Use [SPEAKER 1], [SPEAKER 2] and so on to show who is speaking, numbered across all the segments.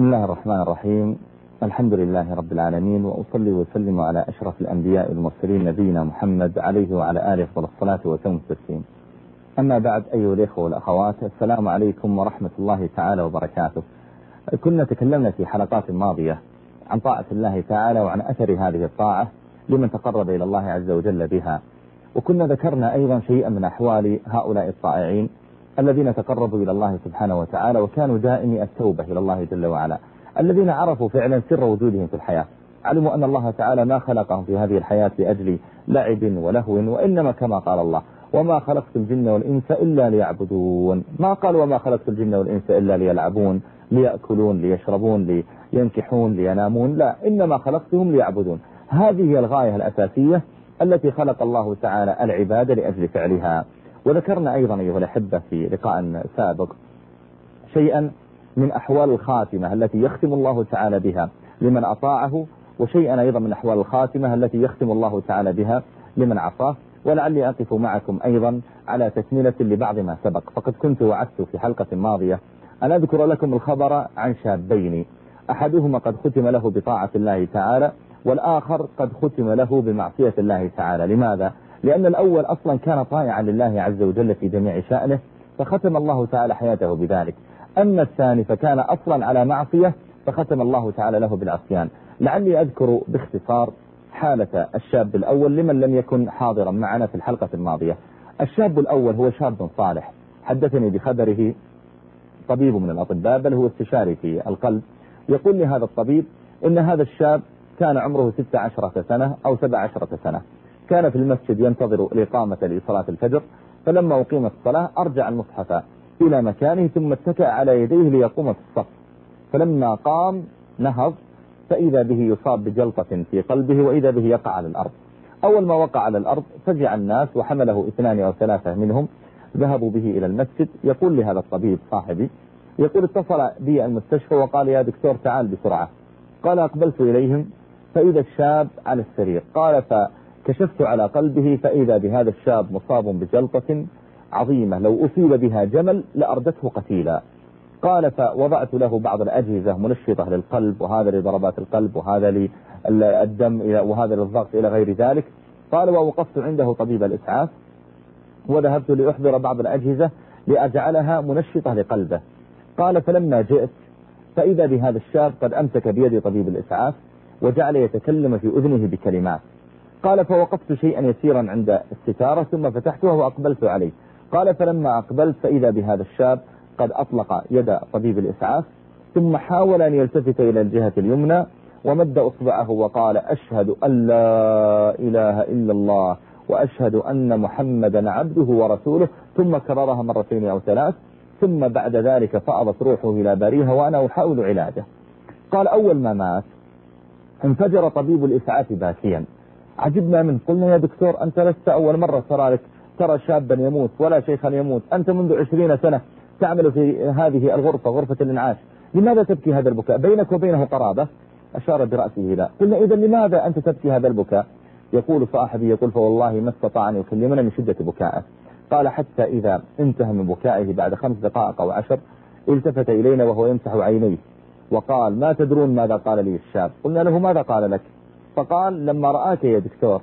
[SPEAKER 1] بسم الله الرحمن الرحيم. الحمد لله رب العالمين وأصلي وسلم على أشرف الأنبياء المرسلين نبينا محمد عليه وعلى آله أفضل الصلاة وتم التسليم أما بعد أيها الإخوة والأخوات السلام عليكم ورحمة الله تعالى وبركاته. كنا تكلمنا في حلقات ماضية عن طاعة الله تعالى وعن أثر هذه الطاعة لمن تقرب إلى الله عز وجل بها. وكنا ذكرنا أيضا شيئا من أحوال هؤلاء الطائعين الذين تقربوا إلى الله سبحانه وتعالى وكانوا دائمي التوبة إلى الله جل وعلا. الذين عرفوا فعلا سر وجودهم في الحياة. علموا أن الله تعالى ما خلقهم في هذه الحياة لأجل لعب ولهو وإنما كما قال الله. وما خلقت الجن والإنس إلا ليعبدون. ما قال وما خلقت الجن والإنس إلا ليلعبون ليأكلون ليشربون لينكحون لينامون. لا إنما خلقتهم ليعبدون. هذه هي الغاية الأساسية التي خلق الله تعالى العبادة لأجل فعلها. وذكرنا أيضا أيها الأحبة في لقاء سابق شيئا من أحوال الخاتمة التي يختم الله تعالى بها لمن أطاعه وشيئا أيضا من أحوال الخاتمة التي يختم الله تعالى بها لمن عصاه. ولعلي أقف معكم أيضا على تكملة لبعض ما سبق. فقد كنت وعدت في حلقة ماضية أن أذكر لكم الخبر عن شابين. أحدهما قد ختم له بطاعة الله تعالى والآخر قد ختم له بمعصية الله تعالى. لماذا؟ لأن الأول أصلا كان طائعا لله عز وجل في جميع شأنه فختم الله تعالى حياته بذلك. أما الثاني فكان أصلا على معصية فختم الله تعالى له بالعصيان. لعلي أذكر باختصار حالة الشاب الأول لمن لم يكن حاضرا معنا في الحلقة الماضية. الشاب الأول هو شاب صالح. حدثني بخبره طبيب من الأطباء بل هو استشاري في القلب. يقول لي هذا الطبيب إن هذا الشاب كان عمره 16 سنة أو 17 سنة. كان في المسجد ينتظر الإقامة لصلاة الفجر فلما أقيمت الصلاة أرجع المصحف إلى مكانه ثم اتكأ على يديه ليقوم في الصف. فلما قام نهض فإذا به يصاب بجلطة في قلبه وإذا به يقع على الأرض. أول ما وقع على الأرض فجع الناس وحمله اثنان أو ثلاثة منهم ذهبوا به إلى المسجد. يقول لهذا الطبيب صاحبي يقول اتصل بي المستشفى وقال يا دكتور تعال بسرعة. قال أقبلت إليهم. فإذا الشاب على السرير قال فكشفت على قلبه فإذا بهذا الشاب مصاب بجلطة عظيمة لو أصيب بها جمل لأردته قتيلا. قال فوضعت له بعض الأجهزة منشطة للقلب وهذا لضربات القلب وهذا للدم وهذا للضغط إلى غير ذلك. قال ووقفت عنده طبيب الإسعاف وذهبت لأحضر بعض الأجهزة لأجعلها منشطة لقلبه. قال فلما جئت فإذا بهذا الشاب قد أمسك بيد طبيب الإسعاف وجعل يتكلم في أذنه بكلمات. قال فوقفت شيئا يسيرا عند الستارة ثم فتحتها وأقبلت عليه. قال فلما أقبلت فإذا بهذا الشاب قد أطلق يد طبيب الإسعاف ثم حاول أن يلتفت إلى الجهة اليمنى ومد أصبعه وقال أشهد أن لا إله إلا الله وأشهد أن محمدا عبده ورسوله. ثم كررها مرتين أو ثلاث ثم بعد ذلك فأضت روحه إلى باريها وأنا أحاول علاجه. قال أول ما مات انفجر طبيب الإسعاف باكيا. عجبنا منه قلنا يا دكتور أنت لست أول مرة ترى لك ترى شابا يموت ولا شيخا يموت. أنت منذ عشرين سنة تعمل في هذه الغرفة غرفة الإنعاش. لماذا تبكي هذا البكاء؟ بينك وبينه قرابة؟ أشار برأسه لا قلنا إذا لماذا أنت تبكي هذا البكاء؟ يقول صاحبي يقول فوالله ما استطاع أن يكلمنا من شدة بكائه. قال حتى إذا انتهى من بكائه بعد خمس دقائق أو عشر التفت إلينا وهو يمسح عينيه. وقال ما تدرون ماذا قال لي الشاب؟ قلنا له ماذا قال لك؟ فقال لما رآك يا دكتور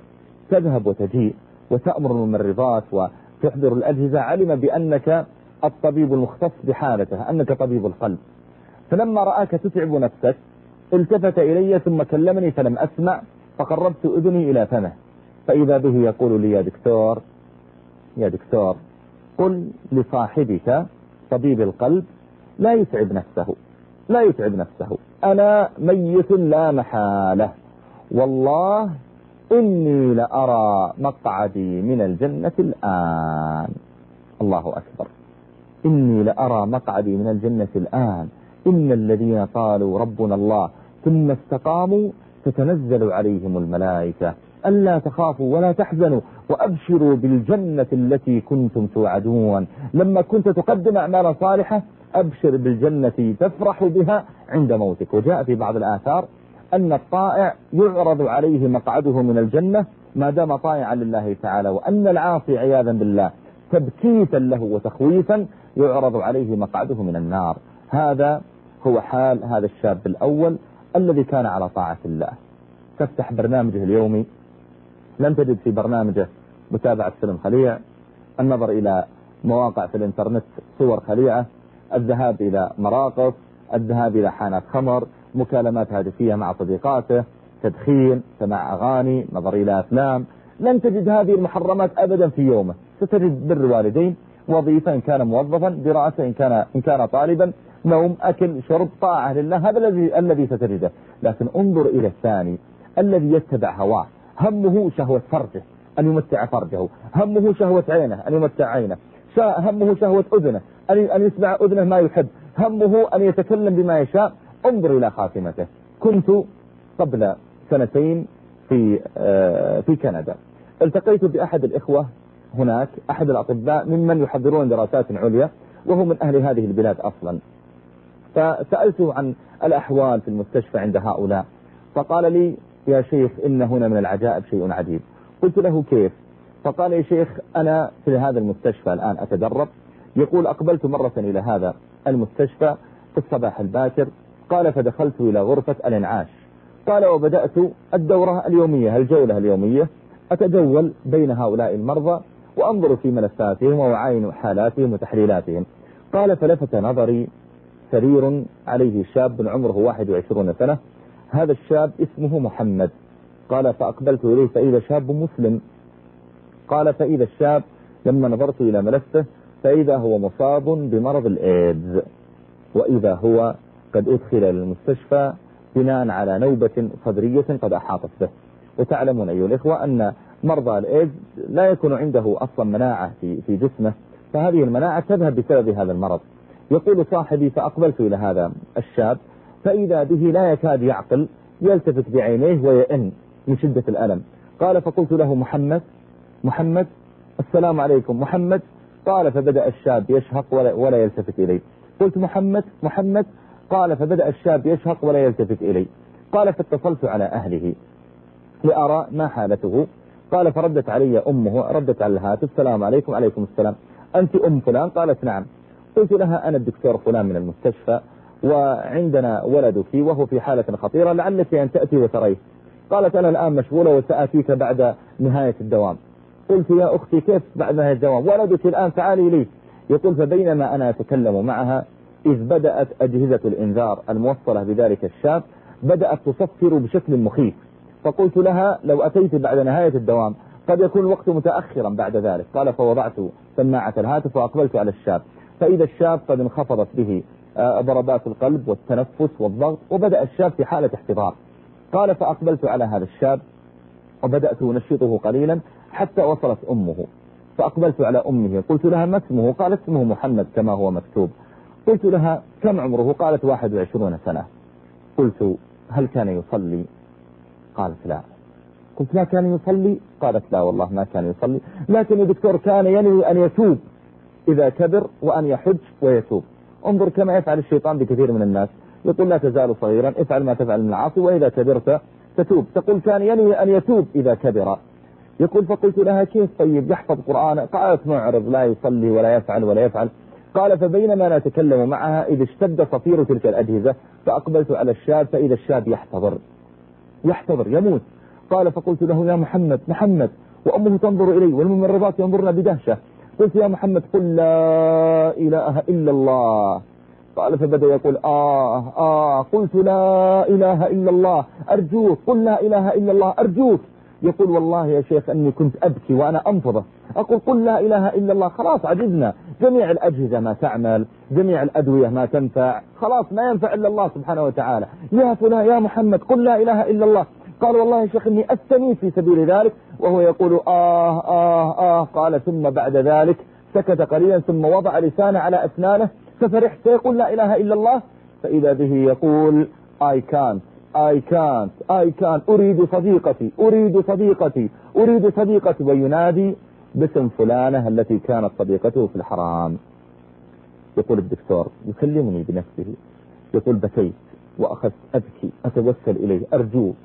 [SPEAKER 1] تذهب وتجيء وتأمر الممرضات وتحضر الأجهزة علم بأنك الطبيب المختص بحالته أنك طبيب القلب. فلما رآك تتعب نفسك التفت إلي ثم كلمني فلم أسمع فقربت أذني إلى فمه. فإذا به يقول لي يا دكتور يا دكتور قل لصاحبك طبيب القلب لا يتعب نفسه لا يتعب نفسه. أنا ميت لا محالة. والله إني لأرى مقعدي من الجنة الآن. الله أكبر. إني لأرى مقعدي من الجنة الآن. إن الذين قالوا ربنا الله ثم استقاموا تتنزل عليهم الملائكة. ألا تخافوا ولا تحزنوا وأبشروا بالجنة التي كنتم توعدون. لما كنت تقدم أعمال صالحة أبشر بالجنة تفرح بها عند موتك. وجاء في بعض الآثار أن الطائع يعرض عليه مقعده من الجنة ما دام طائعا لله تعالى وأن العاصي عياذا بالله تبكيتا له وتخويفا يعرض عليه مقعده من النار. هذا هو حال هذا الشاب الأول الذي كان على طاعة الله. تفتح برنامجه اليومي لم تجد في برنامجه متابعة فيلم خليع. النظر إلى مواقع في الإنترنت صور خليعة. الذهاب إلى مراقص. الذهاب إلى حانات خمر. مكالمات هاتفية مع صديقاته تدخين سماع أغاني نظر إلى أفلام. لن تجد هذه المحرمات أبدا في يومه. ستجد بر والدين وظيفة إن كان موظفا دراسة إن كان, إن كان طالبا نوم أكل شرب طاعة لله هذا الذي الذي ستجده. لكن انظر إلى الثاني الذي يتبع هواه. همه شهوة فرجه أن يمتع فرجه. همه شهوة عينه أن يمتع عينه. همه شهوة أذنه أن يسمع أذنه ما يحب. همه أن يتكلم بما يشاء. انظر إلى خاتمته. كنت قبل سنتين في آه، في كندا. التقيت بأحد الإخوة هناك أحد الأطباء ممن يحضرون دراسات عليا وهو من أهل هذه البلاد أصلا. فسألته عن الأحوال في المستشفى عند هؤلاء. فقال لي يا شيخ إن هنا من العجائب شيء عجيب. قلت له كيف؟ فقال يا شيخ أنا في هذا المستشفى الآن أتدرب. يقول أقبلت مرة إلى هذا المستشفى في الصباح الباكر قال فدخلت إلى غرفة الإنعاش. قال وبدأت الدورة اليومية الجولة اليومية. أتجول بين هؤلاء المرضى وأنظر في ملفاتهم وأعاين حالاتهم وتحليلاتهم. قال فلفت نظري سرير عليه شاب عمره 21 سنة هذا الشاب اسمه محمد. قال فأقبلت إليه فإذا شاب مسلم. قال فإذا الشاب لما نظرت إلى ملفه فإذا هو مصاب بمرض الإيدز وإذا هو قد أدخل للمستشفى بناء على نوبة صدرية قد أحاطت به. وتعلمون أيها الإخوة أن مرضى الإيدز لا يكون عنده أصلا مناعة في, في جسمه فهذه المناعة تذهب بسبب هذا المرض. يقول صاحبي فأقبلت إلى هذا الشاب فإذا به لا يكاد يعقل يلتفت بعينيه ويئن من شدة الألم. قال فقلت له محمد محمد السلام عليكم محمد. قال فبدأ الشاب يشهق ولا, ولا يلتفت إلي قلت محمد محمد. قال فبدأ الشاب يشهق ولا يلتفت إلي. قال فاتصلت على أهله. لأرى ما حالته. قال فردت علي أمه ردت على الهاتف. السلام عليكم. عليكم السلام. أنت أم فلان؟ قالت نعم. قلت لها أنا الدكتور فلان من المستشفى وعندنا ولدك وهو في حالة خطيرة لعلك أن تأتي وتريه. قالت أنا الآن مشغولة وسأتيك بعد نهاية الدوام. قلت يا أختي كيف بعد نهاية الدوام؟ ولدك الآن تعالي لي. يقول فبينما أنا أتكلم معها إذ بدأت أجهزة الإنذار الموصلة بذلك الشاب بدأت تصفر بشكل مخيف. فقلت لها لو أتيت بعد نهاية الدوام قد يكون الوقت متأخرا بعد ذلك. قال فوضعت سماعة الهاتف وأقبلت على الشاب. فإذا الشاب قد انخفضت به آه، ضربات القلب والتنفس والضغط وبدأ الشاب في حالة احتضار. قال فأقبلت على هذا الشاب وبدأت أنشطه قليلا حتى وصلت أمه. فأقبلت على أمه قلت لها ما اسمه؟ قالت اسمه محمد كما هو مكتوب. قلت لها كم عمره؟ قالت 21 سنة. قلت هل كان يصلي؟ قالت لا. قلت لا كان يصلي؟ قالت لا والله ما كان يصلي. لكن الدكتور كان ينوي أن يتوب إذا كبر وأن يحج ويتوب. انظر كما يفعل الشيطان بكثير من الناس. يقول لا تزال صغيرا افعل ما تفعل من العاصي وإذا كبرت تتوب. تقول كان ينوي أن يتوب إذا كبر. يقول فقلت لها كيف؟ طيب يحفظ قرآن قالت معرض لا يصلي ولا يفعل ولا يفعل. قال فبينما نتكلم معها إذا اشتد صفير تلك الأجهزة فأقبلت على الشاب فإذا الشاب يحتضر يحتضر يموت. قال فقلت له يا محمد محمد وأمه تنظر إلي والممرضات ينظرن بدهشة. قلت يا محمد قل لا إله إلا الله. قال فبدأ يقول آه آه قلت لا إله إلا الله أرجوك قل لا إله إلا الله أرجوك. يقول والله يا شيخ أني كنت أبكي وأنا أنفضة. أقول قل لا إله إلا الله خلاص عجزنا. جميع الأجهزة ما تعمل جميع الأدوية ما تنفع خلاص ما ينفع إلا الله سبحانه وتعالى. يا فلان يا محمد قل لا إله إلا الله. قال والله يا شيخ إني أستميت في سبيل ذلك. وهو يقول آه آه آه قال ثم بعد ذلك سكت قليلا ثم وضع لسانه على أسنانه ففرحت يقول لا إله إلا الله. فإذا به يقول I can't I can't I can't أريد صديقتي أريد صديقتي أريد صديقتي. وينادي باسم فلانة التي كانت صديقته في الحرام. يقول الدكتور يكلمني بنفسه. يقول بكيت وأخذت أبكي أتوسل إليه أرجوك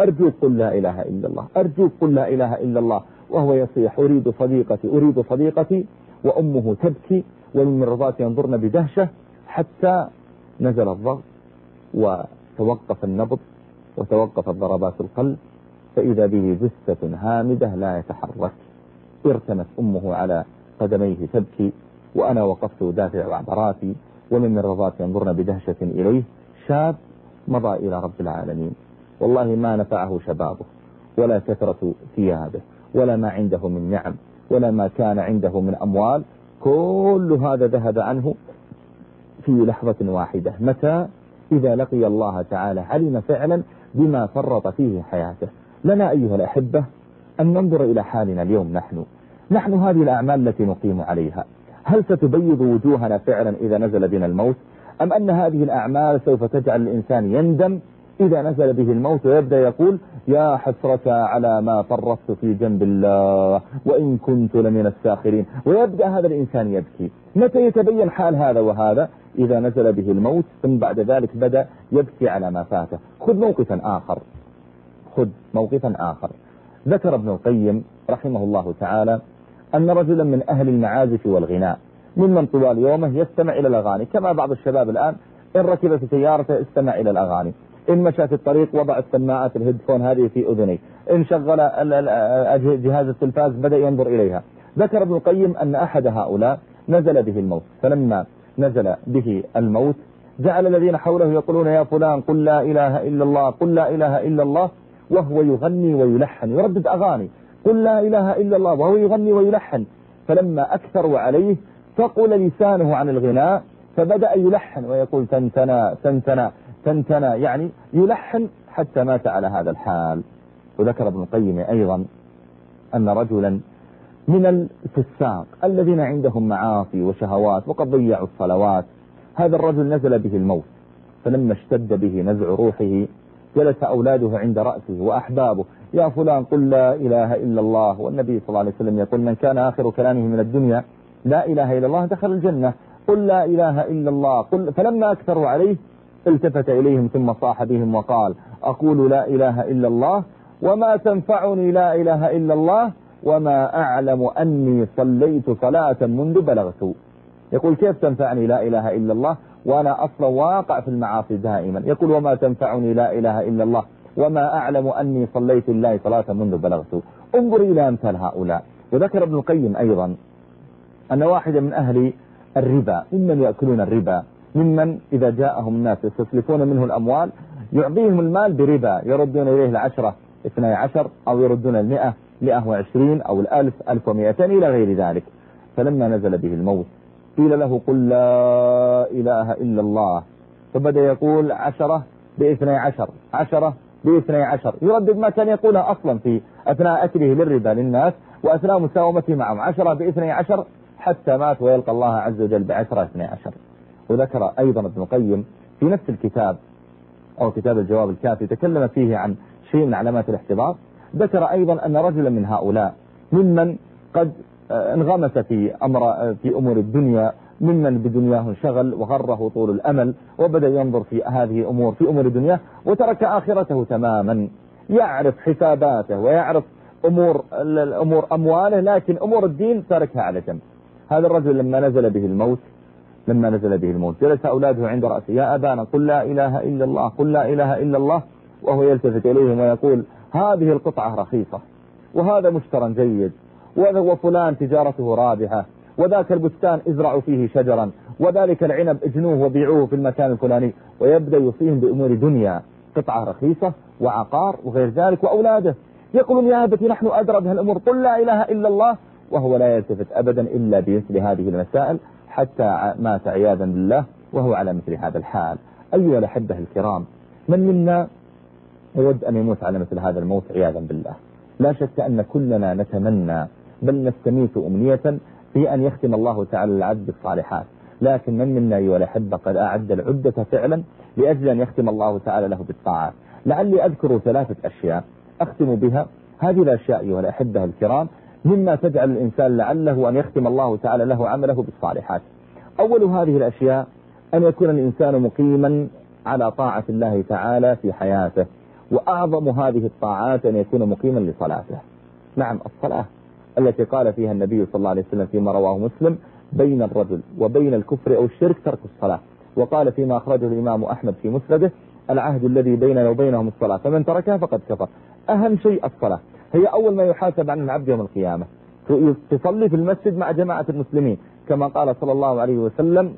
[SPEAKER 1] أرجوك قل لا إله إلا الله أرجوك قل لا إله إلا الله وهو يصيح أريد صديقتي أريد صديقتي وأمه تبكي والممرضات ينظرن بدهشة حتى نزل الضغط وتوقف النبض وتوقفت ضربات القلب فإذا به جثة هامدة لا يتحرك. ارتمت أمه على قدميه تبكي وأنا وقفت أدافع عبراتي ومن مرضات ينظرن بدهشة إليه شاب مضى إلى رب العالمين. والله ما نفعه شبابه ولا كثرة ثيابه ولا ما عنده من نعم ولا ما كان عنده من أموال. كل هذا ذهب عنه في لحظة واحدة متى؟ إذا لقي الله تعالى علم فعلا بما فرط فيه حياته. لنا أيها الأحبة أن ننظر إلى حالنا اليوم نحن. نحن هذه الأعمال التي نقيم عليها. هل ستبيض وجوهنا فعلا إذا نزل بنا الموت؟ أم أن هذه الأعمال سوف تجعل الإنسان يندم إذا نزل به الموت ويبدأ يقول يا حسرة على ما فرطت في جنب الله وإن كنت لمن الساخرين. ويبدأ هذا الإنسان يبكي. متى يتبين حال هذا وهذا؟ إذا نزل به الموت ثم بعد ذلك بدأ يبكي على ما فاته. خذ موقفا آخر. خذ موقفا آخر. ذكر ابن القيم رحمه الله تعالى أن رجلا من أهل المعازف والغناء ممن طوال يومه يستمع إلى الأغاني كما بعض الشباب الآن إن ركب في سيارته استمع إلى الأغاني إن مشى في الطريق وضع السماعات الهيدفون هذه في أذنيه إن شغل جهاز التلفاز بدأ ينظر إليها. ذكر ابن القيم أن أحد هؤلاء نزل به الموت فلما نزل به الموت جعل الذين حوله يقولون يا فلان قل لا إله إلا الله قل لا إله إلا الله وهو يغني ويلحن يردد أغاني. قل لا إله إلا الله وهو يغني ويلحن. فلما أكثروا عليه ثقل لسانه عن الغناء فبدأ يلحن ويقول تنتنا تنتنا تنتنا. يعني يلحن حتى مات على هذا الحال. وذكر ابن القيم أيضا أن رجلا من الفساق الذين عندهم معاصي وشهوات وقد ضيعوا الصلوات هذا الرجل نزل به الموت فلما اشتد به نزع روحه جلس أولاده عند رأسه وأحبابه. يا فلان قل لا إله إلا الله. والنبي صلى الله عليه وسلم يقول من كان آخر كلامه من الدنيا لا إله إلا الله دخل الجنة. قل لا إله إلا الله. قل فلما أكثروا عليه التفت إليهم ثم صاح بهم وقال أقول لا إله إلا الله وما تنفعني لا إله إلا الله وما أعلم أني صليت صلاة منذ بلغت. يقول كيف تنفعني لا إله إلا الله؟ وأنا أصلا واقع في المعاصي دائما. يقول وما تنفعني لا إله إلا الله وما أعلم أني صليت الله صلاة منذ بلغت. انظر إلى أمثال هؤلاء. وذكر ابن القيم أيضا أن واحدا من أهل الربا ممن يأكلون الربا ممن إذا جاءهم الناس يستسلفون منه الأموال يعطيهم المال بربا يردون إليه العشرة اثني عشر أو يردون المئة مئة وعشرين أو الألف ألف ومئتين إلى غير ذلك. فلما نزل به الموت قيل له قل لا إله إلا الله. فبدأ يقول عشرة بإثني عشر عشرة بإثني عشر. يردد ما كان يقولها أصلا في أثناء أكله للربا للناس وأثناء مساومته معهم. عشرة بإثني عشر حتى مات ويلقى الله عز وجل بعشرة اثني عشر. وذكر أيضا ابن القيم في نفس الكتاب أو كتاب الجواب الكافي تكلم فيه عن شيء من علامات الاحتضار. ذكر أيضا أن رجلا من هؤلاء ممن قد انغمس في أمر في أمور الدنيا ممن بدنياه انشغل وغره طول الأمل وبدأ ينظر في هذه أمور في أمور الدنيا وترك آخرته تماما. يعرف حساباته ويعرف أمور, الأمور أمواله لكن أمور الدين تركها على جنب. هذا الرجل لما نزل به الموت لما نزل به الموت جلس أولاده عند رأسه يا أبانا قل لا إله إلا الله قل لا إله إلا الله. وهو يلتفت إليهم ويقول هذه القطعة رخيصة وهذا مشترى جيد. وفلان تجارته رابحة وذاك البستان ازرعوا فيه شجرا وذلك العنب اجنوه وبيعوه في المكان الفلاني ويبدأ يوصيهم بأمور دنيا قطعة رخيصة وعقار وغير ذلك وأولاده. يقولون يا أبتي نحن أدرى بهالأمور قل لا إله إلا الله وهو لا يلتفت أبدا إلا بمثل هذه المسائل حتى مات عياذا بالله وهو على مثل هذا الحال. أيها الأحبة الكرام من منا يود أن يموت على مثل هذا الموت عياذا بالله؟ لا شك أن كلنا نتمنى بل نستميت أمنية في أن يختم الله تعالى العبد بالصالحات. لكن من منا أيها الأحبة قد أعد العدة فعلا لأجل أن يختم الله تعالى له بالطاعات. لعلي أذكر ثلاثة أشياء أختم بها. هذه الأشياء أيها الأحبة الكرام مما تجعل الإنسان لعله أن يختم الله تعالى له عمله بالصالحات. أول هذه الأشياء أن يكون الإنسان مقيما على طاعة الله تعالى في حياته. وأعظم هذه الطاعات أن يكون مقيما لصلاته. نعم الصلاة. التي قال فيها النبي صلى الله عليه وسلم فيما رواه مسلم بين الرجل وبين الكفر أو الشرك ترك الصلاة. وقال فيما أخرجه الإمام أحمد في مسنده العهد الذي بيننا وبينهم الصلاة فمن تركها فقد كفر. أهم شيء الصلاة. هي أول ما يحاسب عن العبد يوم القيامة. تصلي في المسجد مع جماعة المسلمين. كما قال صلى الله عليه وسلم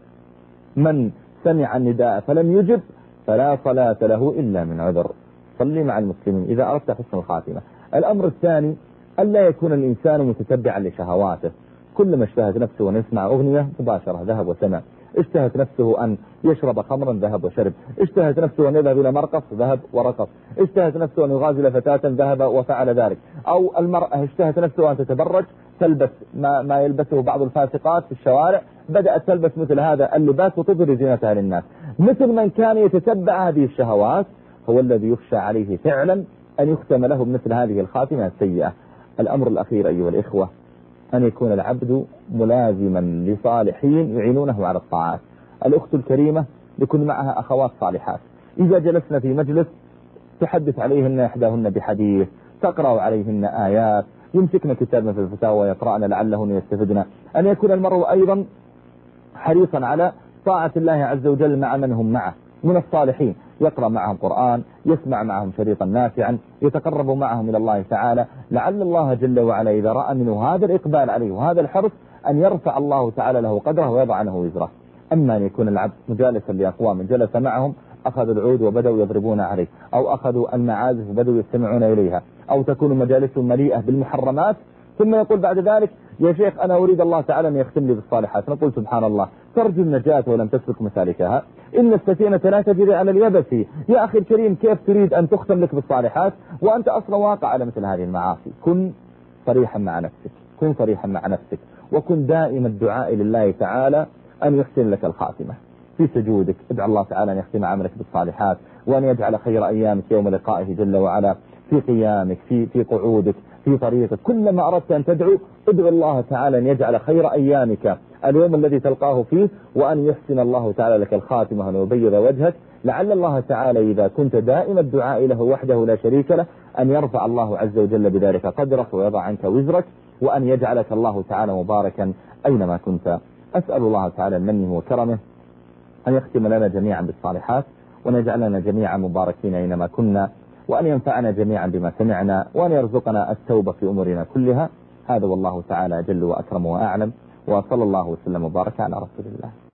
[SPEAKER 1] من سمع النداء فلم يجب فلا صلاة له إلا من عذر. صلي مع المسلمين إذا أردت حسن الخاتمة. الأمر الثاني ألا يكون الإنسان متتبعا لشهواته. كلما اشتهت نفسه أن يسمع أغنية مباشرة ذهب وسمع. اشتهت نفسه أن يشرب خمرا ذهب وشرب. اشتهت نفسه أن يذهب إلى مرقص ذهب ورقص. اشتهت نفسه أن يغازل فتاة ذهب وفعل ذلك. أو المرأة اشتهت نفسه أن تتبرج. تلبس ما, ما يلبسه بعض الفاسقات في الشوارع. بدأت تلبس مثل هذا اللباس وتظهر زينتها للناس. مثل من كان يتتبع هذه الشهوات هو الذي يخشى عليه فعلا أن يختم له بمثل هذه الخاتمة السيئة. الأمر الأخير أيها الإخوة أن يكون العبد ملازما لصالحين يعينونه على الطاعات. الأخت الكريمة يكون معها أخوات صالحات. إذا جلسنا في مجلس تحدث عليهن إحداهن بحديث تقرأ عليهن آيات يمسكن كتابنا في الفتاوى ويقرأن لعلهن يستفدن. أن يكون المرء أيضا حريصا على طاعة الله عز وجل مع من هم معه من الصالحين. يقرأ معهم قرآن يسمع معهم شريطا نافعا يتقرب معهم إلى الله تعالى. لعل الله جل وعلا إذا رأى منه هذا الإقبال عليه وهذا الحرص أن يرفع الله تعالى له قدره ويضع عنه وزره. أما أن يكون العبد مجالسا لأقوام جلس معهم أخذوا العود وبدأوا يضربون عليه أو أخذوا المعازف وبدأوا يستمعون إليها أو تكون مجالسهم مليئة بالمحرمات ثم يقول بعد ذلك يا شيخ أنا أريد الله تعالى أن يختم لي بالصالحات. نقول سبحان الله ترجو النجاة ولم تسلك مسالكها إن السفينة لا تجري على اليبس يا أخي الكريم كيف تريد أن تختم لك بالصالحات؟ وأنت أصلا واقع على مثل هذه المعاصي. كن صريحا مع نفسك. كن صريحا مع نفسك. وكن دائم الدعاء لله تعالى أن يحسن لك الخاتمة. في سجودك ادعى الله تعالى أن يختم عملك بالصالحات وأن يجعل خير أيامك يوم لقائه جل وعلا. في قيامك في, في قعودك في طريقك. كلما أردت أن تدعو ادعو الله تعالى أن يجعل خير أيامك. اليوم الذي تلقاه فيه وأن يحسن الله تعالى لك الخاتمة وأن يبيض وجهك. لعل الله تعالى إذا كنت دائم الدعاء له وحده لا شريك له أن يرفع الله عز وجل بذلك قدرك ويضع عنك وزرك وأن يجعلك الله تعالى مباركا أينما كنت. أسأل الله تعالى منه وكرمه أن يختم لنا جميعا بالصالحات وأن يجعلنا جميعا مباركين أينما كنا. وأن ينفعنا جميعا بما سمعنا وأن يرزقنا التوبة في أمورنا كلها. هذا والله تعالى جل وأكرم وأعلم. وصلى الله وسلم وبارك على رسول الله.